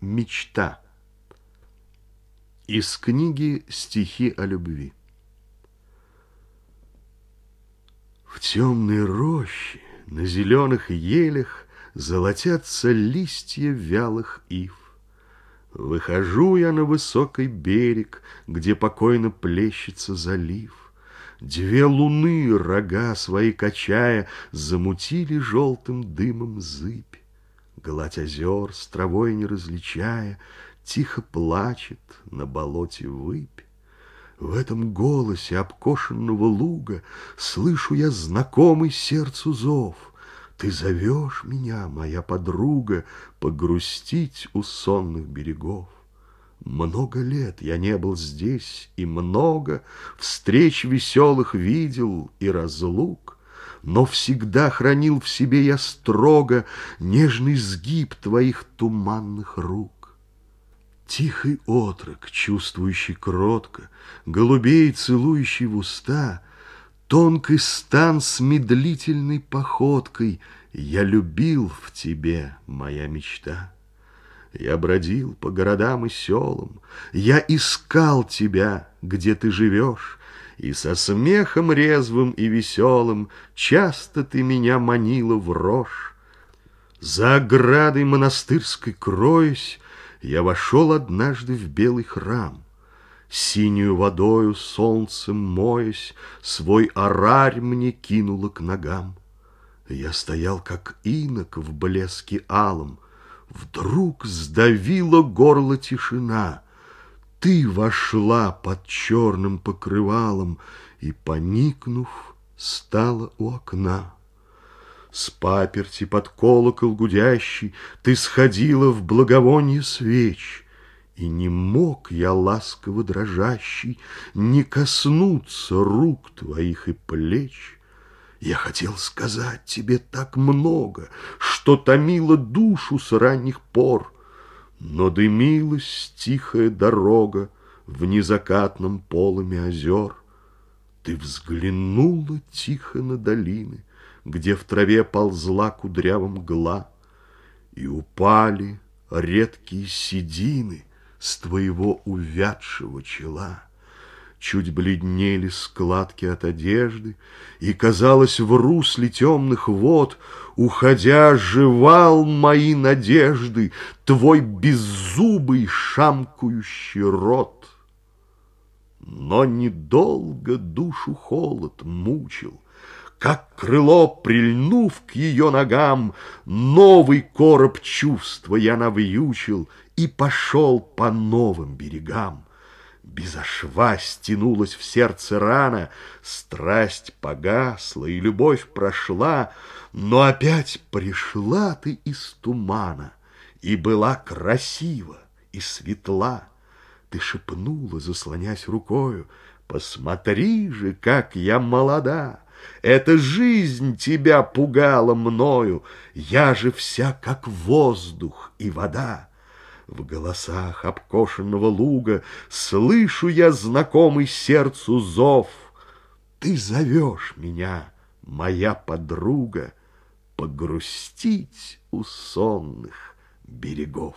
Мечта. Из книги «Стихи о любви». В темной роще на зеленых елях Золотятся листья вялых ив. Выхожу я на высокий берег, Где покойно плещется залив. Две луны, рога свои качая, Замутили желтым дымом зыбь. Гладь озер, с травой не различая, Тихо плачет на болоте выпь. В этом голосе обкошенного луга Слышу я знакомый сердцу зов. Ты зовешь меня, моя подруга, Погрустить у сонных берегов. Много лет я не был здесь, и много Встреч веселых видел и разлук, Но всегда хранил в себе я строго Нежный сгиб твоих туманных рук. Тихий отрок, чувствующий кротко, Голубей целующий в уста, Тонкий стан с медлительной походкой Я любил в тебе, моя мечта. Я бродил по городам и селам, Я искал тебя, где ты живешь, И со смехом резвым и веселым Часто ты меня манила в рожь. За оградой монастырской кроясь, Я вошел однажды в белый храм. Синюю водою солнцем моясь, Свой орарь мне кинула к ногам. Я стоял, как инок в блеске алом, Вдруг сдавила горло тишина. Ты вошла под черным покрывалом И, поникнув, стала у окна. С паперти под колокол гудящий Ты сходила в благовоние свеч, И не мог я, ласково дрожащий, Не коснуться рук твоих и плеч. Я хотел сказать тебе так много, Что томило душу с ранних пор, Но дымилась тихая дорога В незакатном полыме озер. Ты взглянула тихо на долины, Где в траве ползла кудрява мгла, И упали редкие седины С твоего увядшего чела. Чуть бледнели складки от одежды, И, казалось, в русле темных вод, Уходя, жевал мои надежды Твой беззубый шамкающий рот. Но недолго душу холод мучил, Как крыло, прильнув к ее ногам, Новый короб чувства я навьючил И пошел по новым берегам. Безо шва стянулась в сердце рана, Страсть погасла и любовь прошла, Но опять пришла ты из тумана И была красива и светла. Ты шепнула, заслонясь рукою, Посмотри же, как я молода! Эта жизнь тебя пугала мною, Я же вся как воздух и вода. В голосах обкошенного луга Слышу я знакомый сердцу зов. Ты зовешь меня, моя подруга, Погрустить у сонных берегов.